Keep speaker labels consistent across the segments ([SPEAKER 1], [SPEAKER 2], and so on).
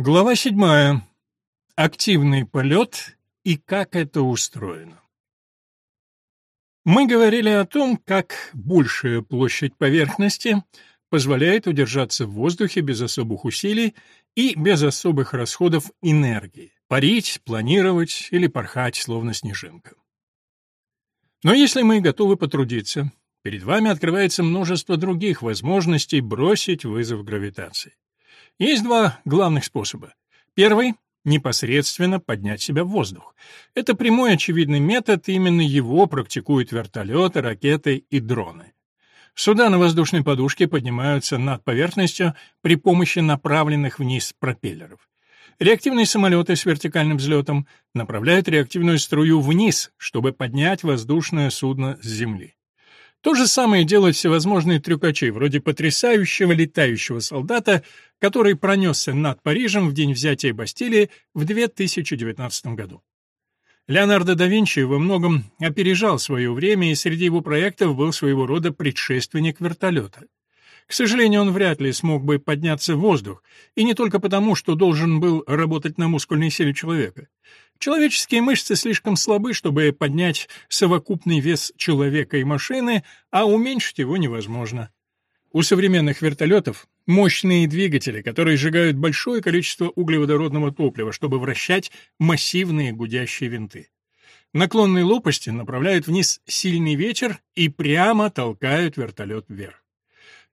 [SPEAKER 1] Глава седьмая. Активный полет и как это устроено. Мы говорили о том, как большая площадь поверхности позволяет удержаться в воздухе без особых усилий и без особых расходов энергии, парить, планировать или порхать, словно снежинка. Но если мы готовы потрудиться, перед вами открывается множество других возможностей бросить вызов гравитации. Есть два главных способа. Первый — непосредственно поднять себя в воздух. Это прямой очевидный метод, именно его практикуют вертолеты, ракеты и дроны. Суда на воздушной подушке поднимаются над поверхностью при помощи направленных вниз пропеллеров. Реактивные самолеты с вертикальным взлетом направляют реактивную струю вниз, чтобы поднять воздушное судно с земли. То же самое делают всевозможные трюкачи, вроде потрясающего летающего солдата, который пронесся над Парижем в день взятия Бастилии в 2019 году. Леонардо да Винчи во многом опережал свое время, и среди его проектов был своего рода предшественник вертолета. К сожалению, он вряд ли смог бы подняться в воздух, и не только потому, что должен был работать на мускульной силе человека. Человеческие мышцы слишком слабы, чтобы поднять совокупный вес человека и машины, а уменьшить его невозможно. У современных вертолетов мощные двигатели, которые сжигают большое количество углеводородного топлива, чтобы вращать массивные гудящие винты. Наклонные лопасти направляют вниз сильный ветер и прямо толкают вертолет вверх.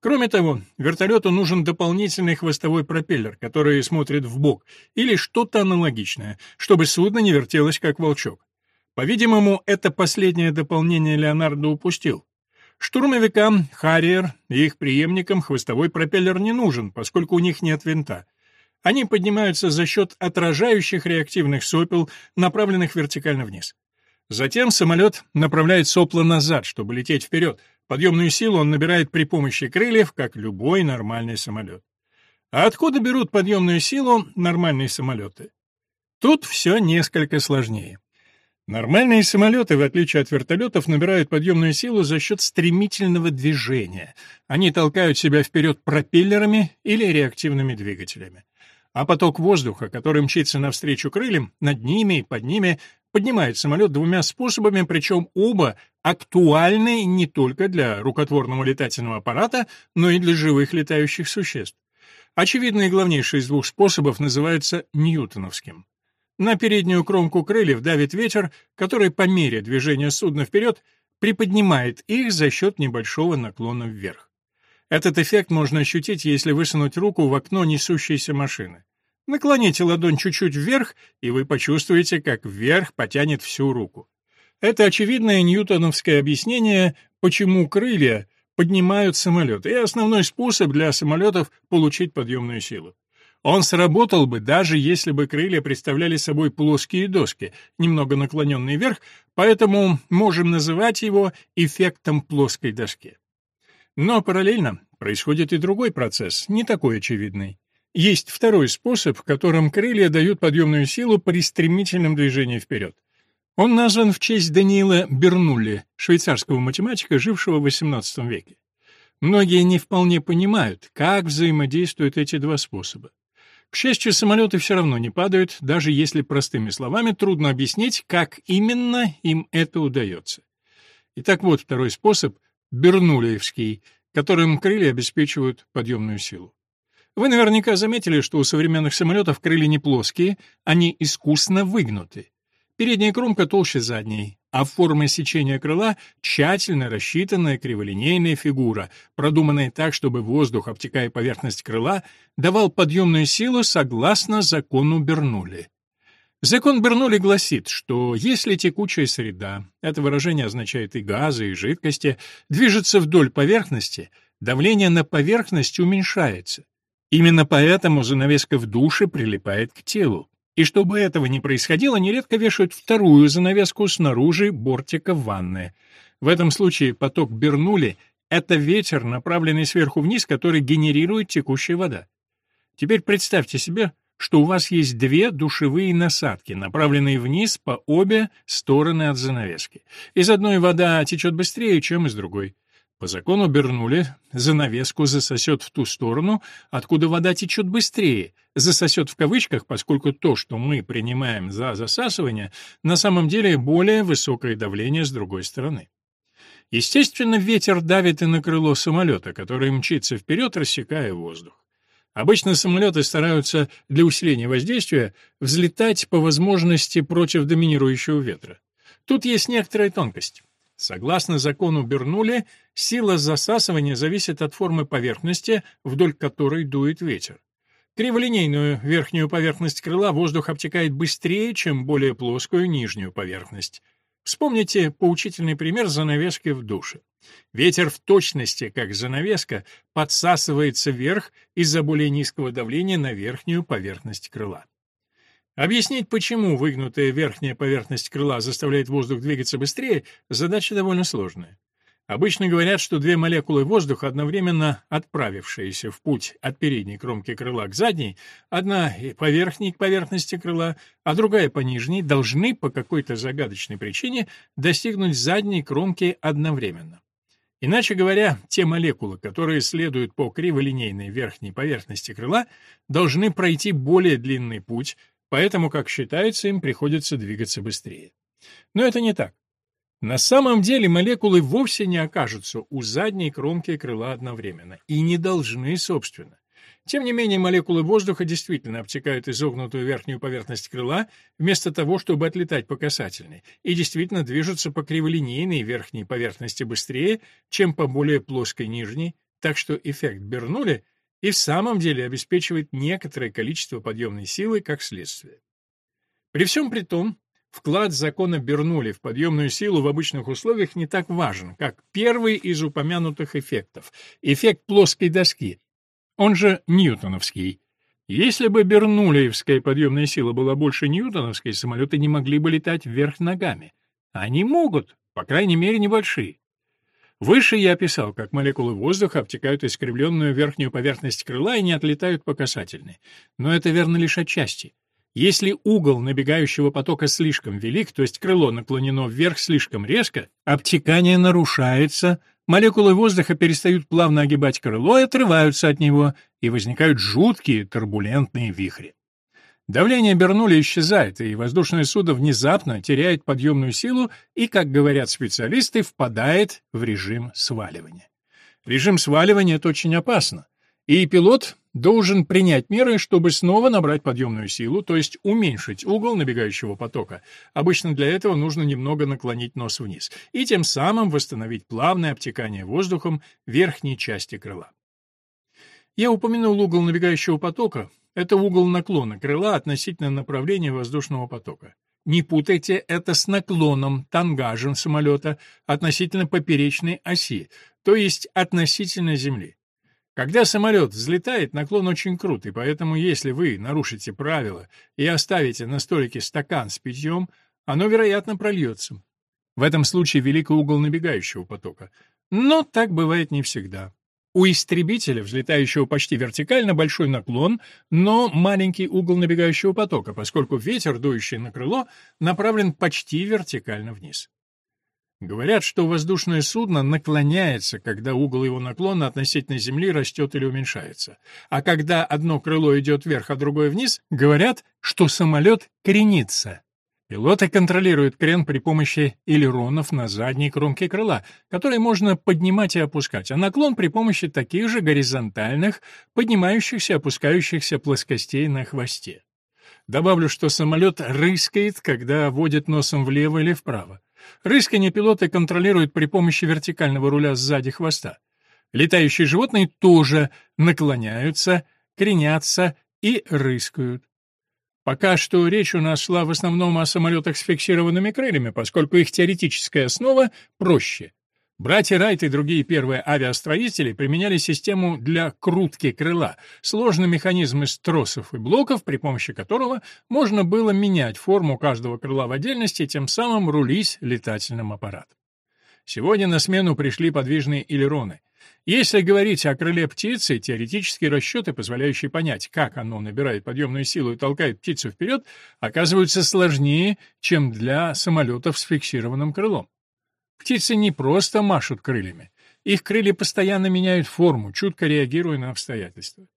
[SPEAKER 1] Кроме того, вертолету нужен дополнительный хвостовой пропеллер, который смотрит в бок, или что-то аналогичное, чтобы судно не вертелось как волчок. По-видимому, это последнее дополнение Леонардо упустил. Штурмовикам «Харриер» и их преемникам хвостовой пропеллер не нужен, поскольку у них нет винта. Они поднимаются за счет отражающих реактивных сопел, направленных вертикально вниз. Затем самолет направляет сопла назад, чтобы лететь вперед — Подъемную силу он набирает при помощи крыльев, как любой нормальный самолет. А откуда берут подъемную силу нормальные самолеты? Тут все несколько сложнее. Нормальные самолеты, в отличие от вертолетов, набирают подъемную силу за счет стремительного движения. Они толкают себя вперед пропеллерами или реактивными двигателями. А поток воздуха, который мчится навстречу крыльям, над ними и под ними, поднимает самолет двумя способами, причем оба актуальны не только для рукотворного летательного аппарата, но и для живых летающих существ. Очевидно, и главнейший из двух способов называется ньютоновским. На переднюю кромку крыльев давит ветер, который по мере движения судна вперед приподнимает их за счет небольшого наклона вверх. Этот эффект можно ощутить, если высунуть руку в окно несущейся машины. Наклоните ладонь чуть-чуть вверх, и вы почувствуете, как вверх потянет всю руку. Это очевидное ньютоновское объяснение, почему крылья поднимают самолет, и основной способ для самолетов получить подъемную силу. Он сработал бы, даже если бы крылья представляли собой плоские доски, немного наклоненные вверх, поэтому можем называть его эффектом плоской доски. Но параллельно происходит и другой процесс, не такой очевидный. Есть второй способ, в котором крылья дают подъемную силу при стремительном движении вперед. Он назван в честь Даниила Бернулли, швейцарского математика, жившего в XVIII веке. Многие не вполне понимают, как взаимодействуют эти два способа. К счастью, самолеты все равно не падают, даже если простыми словами трудно объяснить, как именно им это удается. Итак, вот второй способ — Бернуллиевский, которым крылья обеспечивают подъемную силу. Вы наверняка заметили, что у современных самолетов крылья не плоские, они искусно выгнуты. Передняя кромка толще задней, а форма сечения крыла — тщательно рассчитанная криволинейная фигура, продуманная так, чтобы воздух, обтекая поверхность крыла, давал подъемную силу согласно закону Бернулли. Закон Бернулли гласит, что если текучая среда, это выражение означает и газы, и жидкости, движется вдоль поверхности, давление на поверхность уменьшается. Именно поэтому занавеска в душе прилипает к телу. И чтобы этого не происходило, нередко вешают вторую занавеску снаружи бортика ванны. В этом случае поток Бернули — это ветер, направленный сверху вниз, который генерирует текущая вода. Теперь представьте себе, что у вас есть две душевые насадки, направленные вниз по обе стороны от занавески. Из одной вода течет быстрее, чем из другой. По закону Бернули занавеску засосет в ту сторону, откуда вода течет быстрее, засосет в кавычках, поскольку то, что мы принимаем за засасывание, на самом деле более высокое давление с другой стороны. Естественно, ветер давит и на крыло самолета, который мчится вперед, рассекая воздух. Обычно самолеты стараются для усиления воздействия взлетать по возможности против доминирующего ветра. Тут есть некоторая тонкость. Согласно закону Бернули, сила засасывания зависит от формы поверхности, вдоль которой дует ветер. Криволинейную верхнюю поверхность крыла воздух обтекает быстрее, чем более плоскую нижнюю поверхность. Вспомните поучительный пример занавески в душе. Ветер в точности, как занавеска, подсасывается вверх из-за более низкого давления на верхнюю поверхность крыла. Объяснить, почему выгнутая верхняя поверхность крыла заставляет воздух двигаться быстрее, задача довольно сложная. Обычно говорят, что две молекулы воздуха, одновременно отправившиеся в путь от передней кромки крыла к задней, одна по верхней к поверхности крыла, а другая по нижней, должны по какой-то загадочной причине достигнуть задней кромки одновременно. Иначе говоря, те молекулы, которые следуют по криволинейной верхней поверхности крыла, должны пройти более длинный путь, поэтому, как считается, им приходится двигаться быстрее. Но это не так. На самом деле молекулы вовсе не окажутся у задней кромки крыла одновременно, и не должны, собственно. Тем не менее, молекулы воздуха действительно обтекают изогнутую верхнюю поверхность крыла, вместо того, чтобы отлетать по касательной, и действительно движутся по криволинейной верхней поверхности быстрее, чем по более плоской нижней, так что эффект Бернули и в самом деле обеспечивает некоторое количество подъемной силы как следствие. При всем при том, вклад закона Бернули в подъемную силу в обычных условиях не так важен, как первый из упомянутых эффектов — эффект плоской доски, он же ньютоновский. Если бы Бернулиевская подъемная сила была больше ньютоновской, самолеты не могли бы летать вверх ногами. Они могут, по крайней мере, небольшие. Выше я описал, как молекулы воздуха обтекают искривленную верхнюю поверхность крыла и не отлетают по касательной. Но это верно лишь отчасти. Если угол набегающего потока слишком велик, то есть крыло наклонено вверх слишком резко, обтекание нарушается, молекулы воздуха перестают плавно огибать крыло и отрываются от него, и возникают жуткие турбулентные вихри. Давление Бернули исчезает, и воздушное судно внезапно теряет подъемную силу и, как говорят специалисты, впадает в режим сваливания. Режим сваливания — это очень опасно, и пилот должен принять меры, чтобы снова набрать подъемную силу, то есть уменьшить угол набегающего потока. Обычно для этого нужно немного наклонить нос вниз, и тем самым восстановить плавное обтекание воздухом верхней части крыла. Я упомянул угол набегающего потока, это угол наклона крыла относительно направления воздушного потока. Не путайте это с наклоном, тангажем самолета относительно поперечной оси, то есть относительно Земли. Когда самолет взлетает, наклон очень крут, и поэтому если вы нарушите правила и оставите на столике стакан с питьем, оно, вероятно, прольется. В этом случае велик угол набегающего потока. Но так бывает не всегда. У истребителя, взлетающего почти вертикально, большой наклон, но маленький угол набегающего потока, поскольку ветер, дующий на крыло, направлен почти вертикально вниз. Говорят, что воздушное судно наклоняется, когда угол его наклона относительно Земли растет или уменьшается. А когда одно крыло идет вверх, а другое вниз, говорят, что самолет кренится. Пилоты контролируют крен при помощи элеронов на задней кромке крыла, которые можно поднимать и опускать, а наклон при помощи таких же горизонтальных, поднимающихся и опускающихся плоскостей на хвосте. Добавлю, что самолет рыскает, когда водит носом влево или вправо. Рыскание пилоты контролируют при помощи вертикального руля сзади хвоста. Летающие животные тоже наклоняются, кренятся и рыскают. Пока что речь у нас шла в основном о самолетах с фиксированными крыльями, поскольку их теоретическая основа проще. Братья Райт и другие первые авиастроители применяли систему для крутки крыла, сложный механизм из тросов и блоков, при помощи которого можно было менять форму каждого крыла в отдельности тем самым рулить летательным аппаратом. Сегодня на смену пришли подвижные элероны. Если говорить о крыле птицы, теоретические расчеты, позволяющие понять, как оно набирает подъемную силу и толкает птицу вперед, оказываются сложнее, чем для самолетов с фиксированным крылом. Птицы не просто машут крыльями. Их крылья постоянно меняют форму, чутко реагируя на обстоятельства.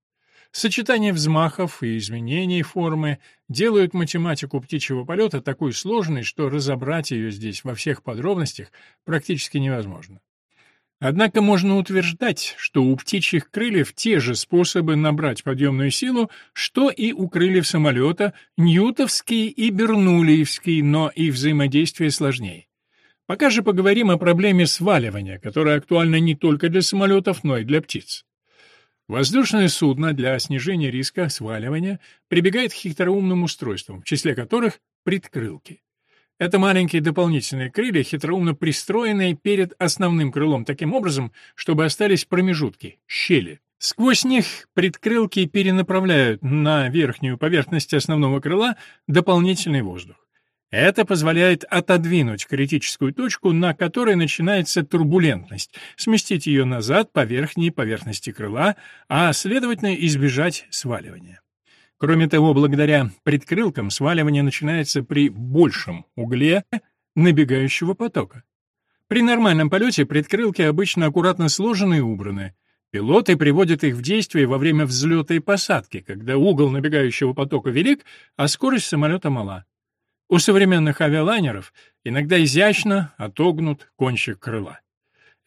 [SPEAKER 1] Сочетание взмахов и изменений формы делают математику птичьего полета такой сложной, что разобрать ее здесь во всех подробностях практически невозможно. Однако можно утверждать, что у птичьих крыльев те же способы набрать подъемную силу, что и у крыльев самолета, ньютовский и бернулиевский, но и взаимодействие сложнее. Пока же поговорим о проблеме сваливания, которая актуальна не только для самолетов, но и для птиц. Воздушное судно для снижения риска сваливания прибегает к хитроумным устройствам, в числе которых предкрылки. Это маленькие дополнительные крылья, хитроумно пристроенные перед основным крылом таким образом, чтобы остались промежутки, щели. Сквозь них предкрылки перенаправляют на верхнюю поверхность основного крыла дополнительный воздух. Это позволяет отодвинуть критическую точку, на которой начинается турбулентность, сместить ее назад по верхней поверхности крыла, а, следовательно, избежать сваливания. Кроме того, благодаря предкрылкам сваливание начинается при большем угле набегающего потока. При нормальном полете предкрылки обычно аккуратно сложены и убраны. Пилоты приводят их в действие во время взлета и посадки, когда угол набегающего потока велик, а скорость самолета мала. У современных авиалайнеров иногда изящно отогнут кончик крыла.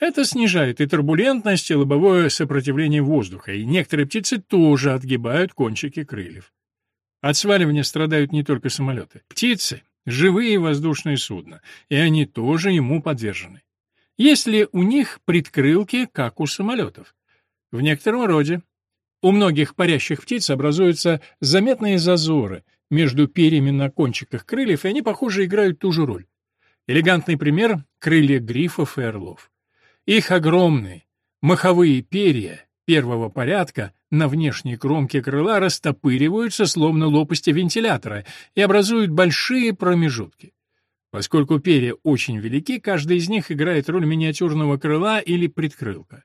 [SPEAKER 1] Это снижает и турбулентность, и лобовое сопротивление воздуха, и некоторые птицы тоже отгибают кончики крыльев. От сваливания страдают не только самолеты. Птицы — живые воздушные судна, и они тоже ему подвержены. Есть ли у них предкрылки, как у самолетов? В некотором роде. У многих парящих птиц образуются заметные зазоры, между перьями на кончиках крыльев, и они, похоже, играют ту же роль. Элегантный пример — крылья грифов и орлов. Их огромные маховые перья первого порядка на внешней кромке крыла растопыриваются, словно лопасти вентилятора, и образуют большие промежутки. Поскольку перья очень велики, каждый из них играет роль миниатюрного крыла или предкрылка.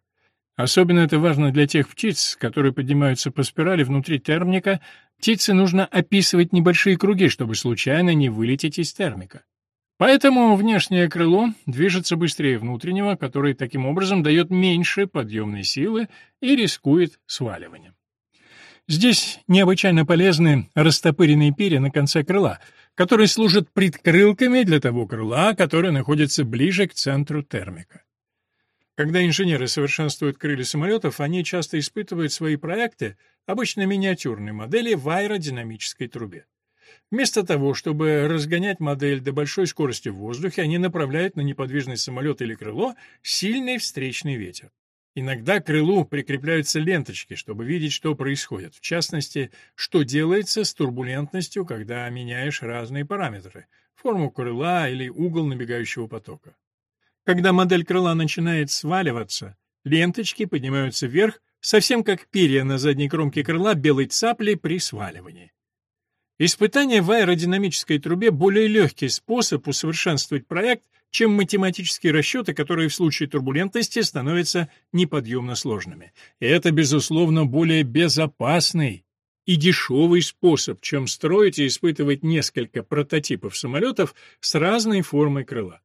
[SPEAKER 1] Особенно это важно для тех птиц, которые поднимаются по спирали внутри термика. Птице нужно описывать небольшие круги, чтобы случайно не вылететь из термика. Поэтому внешнее крыло движется быстрее внутреннего, который таким образом дает меньше подъемной силы и рискует сваливанием. Здесь необычайно полезны растопыренные перья на конце крыла, которые служат предкрылками для того крыла, которое находится ближе к центру термика. Когда инженеры совершенствуют крылья самолетов, они часто испытывают свои проекты, обычно миниатюрные модели, в аэродинамической трубе. Вместо того, чтобы разгонять модель до большой скорости в воздухе, они направляют на неподвижный самолет или крыло сильный встречный ветер. Иногда к крылу прикрепляются ленточки, чтобы видеть, что происходит. В частности, что делается с турбулентностью, когда меняешь разные параметры — форму крыла или угол набегающего потока. Когда модель крыла начинает сваливаться, ленточки поднимаются вверх, совсем как перья на задней кромке крыла белой цапли при сваливании. Испытание в аэродинамической трубе более легкий способ усовершенствовать проект, чем математические расчеты, которые в случае турбулентности становятся неподъемно сложными. И это, безусловно, более безопасный и дешевый способ, чем строить и испытывать несколько прототипов самолетов с разной формой крыла.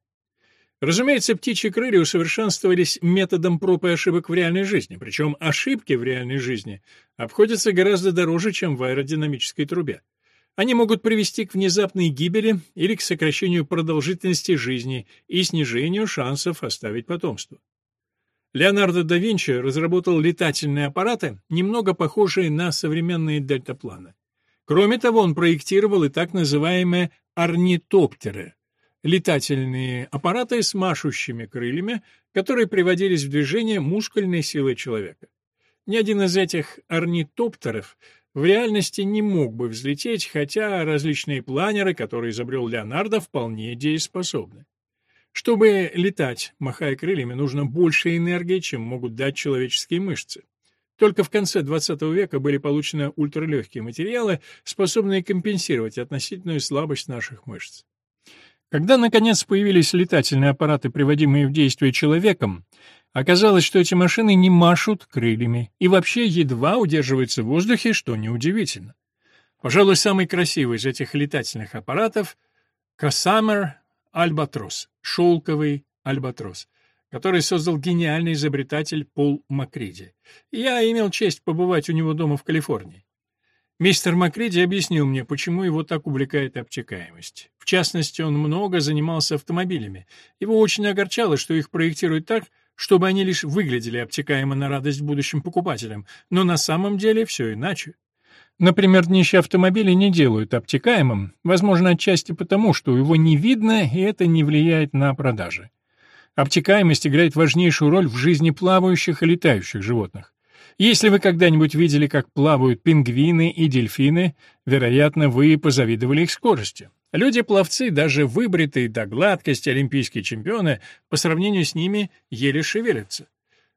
[SPEAKER 1] Разумеется, птичьи крылья усовершенствовались методом проб и ошибок в реальной жизни, причем ошибки в реальной жизни обходятся гораздо дороже, чем в аэродинамической трубе. Они могут привести к внезапной гибели или к сокращению продолжительности жизни и снижению шансов оставить потомство. Леонардо да Винчи разработал летательные аппараты, немного похожие на современные дельтапланы. Кроме того, он проектировал и так называемые орнитоптеры, летательные аппараты с машущими крыльями, которые приводились в движение мускульной силой человека. Ни один из этих орнитоптеров в реальности не мог бы взлететь, хотя различные планеры, которые изобрел Леонардо, вполне дееспособны. Чтобы летать, махая крыльями, нужно больше энергии, чем могут дать человеческие мышцы. Только в конце XX века были получены ультралегкие материалы, способные компенсировать относительную слабость наших мышц. Когда, наконец, появились летательные аппараты, приводимые в действие человеком, оказалось, что эти машины не машут крыльями и вообще едва удерживаются в воздухе, что неудивительно. Пожалуй, самый красивый из этих летательных аппаратов — Кассамер Альбатрос, шелковый альбатрос. который создал гениальный изобретатель Пол Макриди. Я имел честь побывать у него дома в Калифорнии. Мистер Макриди объяснил мне, почему его так увлекает обтекаемость. В частности, он много занимался автомобилями. Его очень огорчало, что их проектируют так, чтобы они лишь выглядели обтекаемо на радость будущим покупателям, но на самом деле все иначе. Например, днище автомобиля не делают обтекаемым, возможно, отчасти потому, что его не видно, и это не влияет на продажи. Обтекаемость играет важнейшую роль в жизни плавающих и летающих животных. Если вы когда-нибудь видели, как плавают пингвины и дельфины, вероятно, вы позавидовали их скорости. Люди-пловцы, даже выбритые до гладкости олимпийские чемпионы, по сравнению с ними еле шевелятся.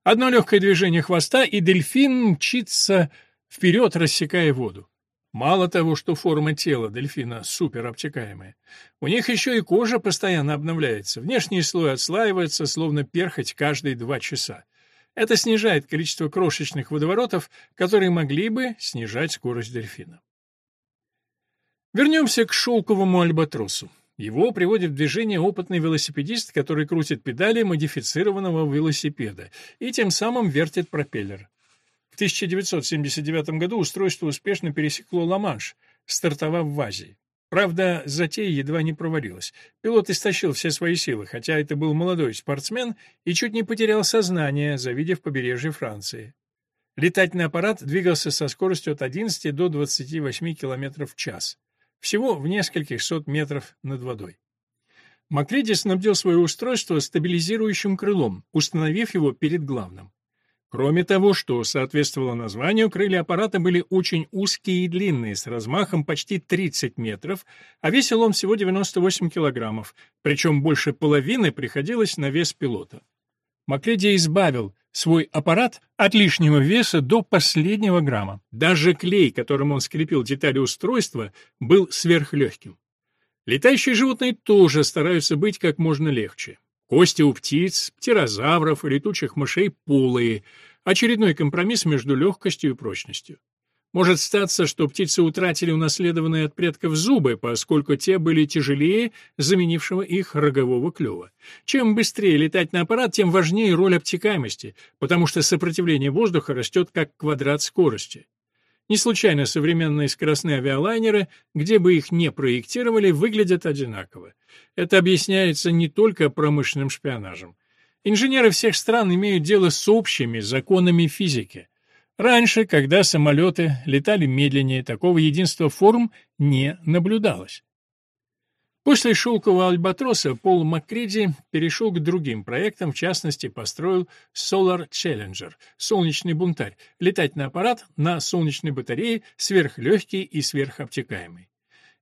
[SPEAKER 1] Одно легкое движение хвоста, и дельфин мчится вперед, рассекая воду. Мало того, что форма тела дельфина суперобтекаемая, у них еще и кожа постоянно обновляется, внешний слой отслаивается, словно перхоть каждые два часа. Это снижает количество крошечных водоворотов, которые могли бы снижать скорость дельфина. Вернемся к шелковому альбатросу. Его приводит в движение опытный велосипедист, который крутит педали модифицированного велосипеда и тем самым вертит пропеллер. В 1979 году устройство успешно пересекло Ла-Манш, стартовав в Азии. Правда, затея едва не провалилась. Пилот истощил все свои силы, хотя это был молодой спортсмен и чуть не потерял сознание, завидев побережье Франции. Летательный аппарат двигался со скоростью от 11 до 28 км в час. Всего в нескольких сот метров над водой. Макриди снабдил свое устройство стабилизирующим крылом, установив его перед главным. Кроме того, что соответствовало названию, крылья аппарата были очень узкие и длинные, с размахом почти 30 метров, а весил он всего 98 килограммов, причем больше половины приходилось на вес пилота. Макледи избавил свой аппарат от лишнего веса до последнего грамма. Даже клей, которым он скрепил детали устройства, был сверхлегким. Летающие животные тоже стараются быть как можно легче. Кости у птиц, птерозавров и летучих мышей полые. Очередной компромисс между легкостью и прочностью. Может статься, что птицы утратили унаследованные от предков зубы, поскольку те были тяжелее заменившего их рогового клюва. Чем быстрее летать на аппарат, тем важнее роль обтекаемости, потому что сопротивление воздуха растет как квадрат скорости. Не случайно современные скоростные авиалайнеры, где бы их ни проектировали, выглядят одинаково. Это объясняется не только промышленным шпионажем. Инженеры всех стран имеют дело с общими законами физики. Раньше, когда самолеты летали медленнее, такого единства форм не наблюдалось. После «Шелкового альбатроса» Пол Маккриди перешел к другим проектам, в частности, построил Solar Challenger — солнечный бунтарь, летательный аппарат на солнечной батарее, сверхлегкий и сверхобтекаемый.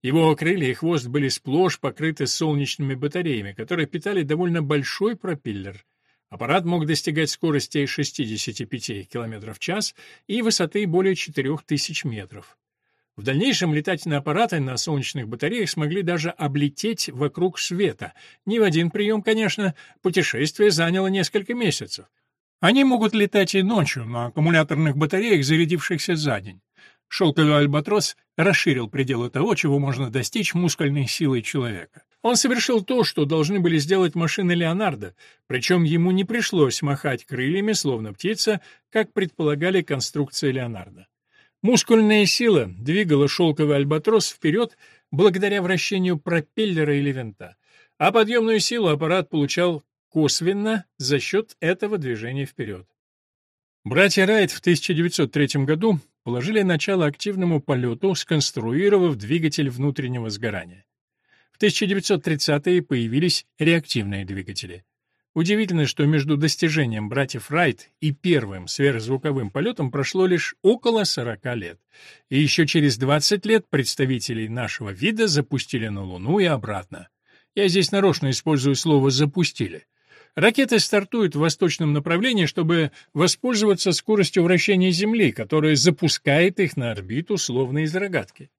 [SPEAKER 1] Его крылья и хвост были сплошь покрыты солнечными батареями, которые питали довольно большой пропеллер. Аппарат мог достигать скорости 65 км в час и высоты более 4000 метров. В дальнейшем летательные аппараты на солнечных батареях смогли даже облететь вокруг света. Не в один прием, конечно, путешествие заняло несколько месяцев. Они могут летать и ночью на аккумуляторных батареях, зарядившихся за день. Шелковый альбатрос расширил пределы того, чего можно достичь мускульной силой человека. Он совершил то, что должны были сделать машины Леонардо, причем ему не пришлось махать крыльями, словно птица, как предполагали конструкции Леонардо. Мускульная сила двигала шелковый альбатрос вперед благодаря вращению пропеллера или винта, а подъемную силу аппарат получал косвенно за счет этого движения вперед. Братья Райт в 1903 году положили начало активному полету, сконструировав двигатель внутреннего сгорания. В 1930-е появились реактивные двигатели. Удивительно, что между достижением братьев Райт и первым сверхзвуковым полетом прошло лишь около 40 лет. И еще через 20 лет представителей нашего вида запустили на Луну и обратно. Я здесь нарочно использую слово «запустили». Ракеты стартуют в восточном направлении, чтобы воспользоваться скоростью вращения Земли, которая запускает их на орбиту словно из рогатки.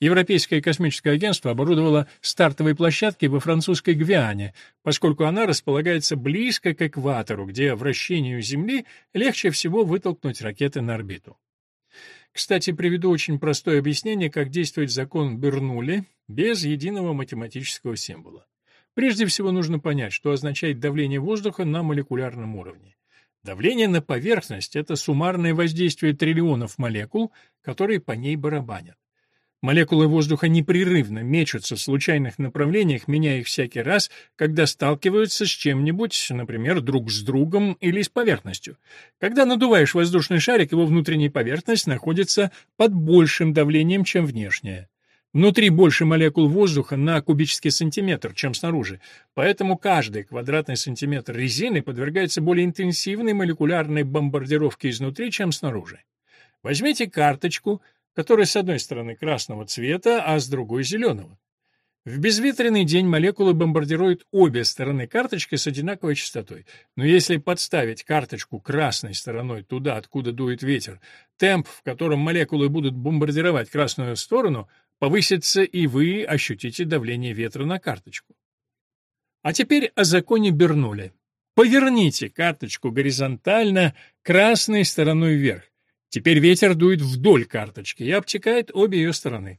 [SPEAKER 1] Европейское космическое агентство оборудовало стартовые площадки во французской Гвиане, поскольку она располагается близко к экватору, где вращению Земли легче всего вытолкнуть ракеты на орбиту. Кстати, приведу очень простое объяснение, как действует закон Бернулли без единого математического символа. Прежде всего нужно понять, что означает давление воздуха на молекулярном уровне. Давление на поверхность – это суммарное воздействие триллионов молекул, которые по ней барабанят. Молекулы воздуха непрерывно мечутся в случайных направлениях, меняя их всякий раз, когда сталкиваются с чем-нибудь, например, друг с другом или с поверхностью. Когда надуваешь воздушный шарик, его внутренняя поверхность находится под большим давлением, чем внешняя. Внутри больше молекул воздуха на кубический сантиметр, чем снаружи, поэтому каждый квадратный сантиметр резины подвергается более интенсивной молекулярной бомбардировке изнутри, чем снаружи. Возьмите карточку – который с одной стороны красного цвета, а с другой зеленого. В безветренный день молекулы бомбардируют обе стороны карточки с одинаковой частотой. Но если подставить карточку красной стороной туда, откуда дует ветер, темп, в котором молекулы будут бомбардировать красную сторону, повысится, и вы ощутите давление ветра на карточку. А теперь о законе Бернули. Поверните карточку горизонтально красной стороной вверх. Теперь ветер дует вдоль карточки и обтекает обе ее стороны.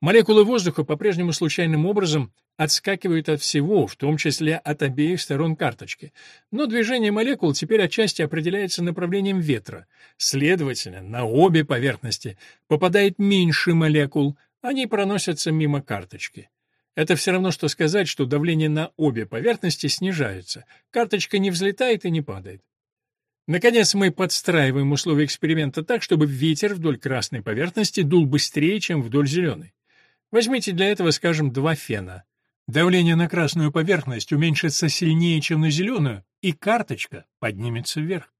[SPEAKER 1] Молекулы воздуха по-прежнему случайным образом отскакивают от всего, в том числе от обеих сторон карточки. Но движение молекул теперь отчасти определяется направлением ветра. Следовательно, на обе поверхности попадает меньше молекул, они проносятся мимо карточки. Это все равно, что сказать, что давление на обе поверхности снижается. Карточка не взлетает и не падает. Наконец, мы подстраиваем условия эксперимента так, чтобы ветер вдоль красной поверхности дул быстрее, чем вдоль зеленой. Возьмите для этого, скажем, два фена. Давление на красную поверхность уменьшится сильнее, чем на зеленую, и карточка поднимется вверх.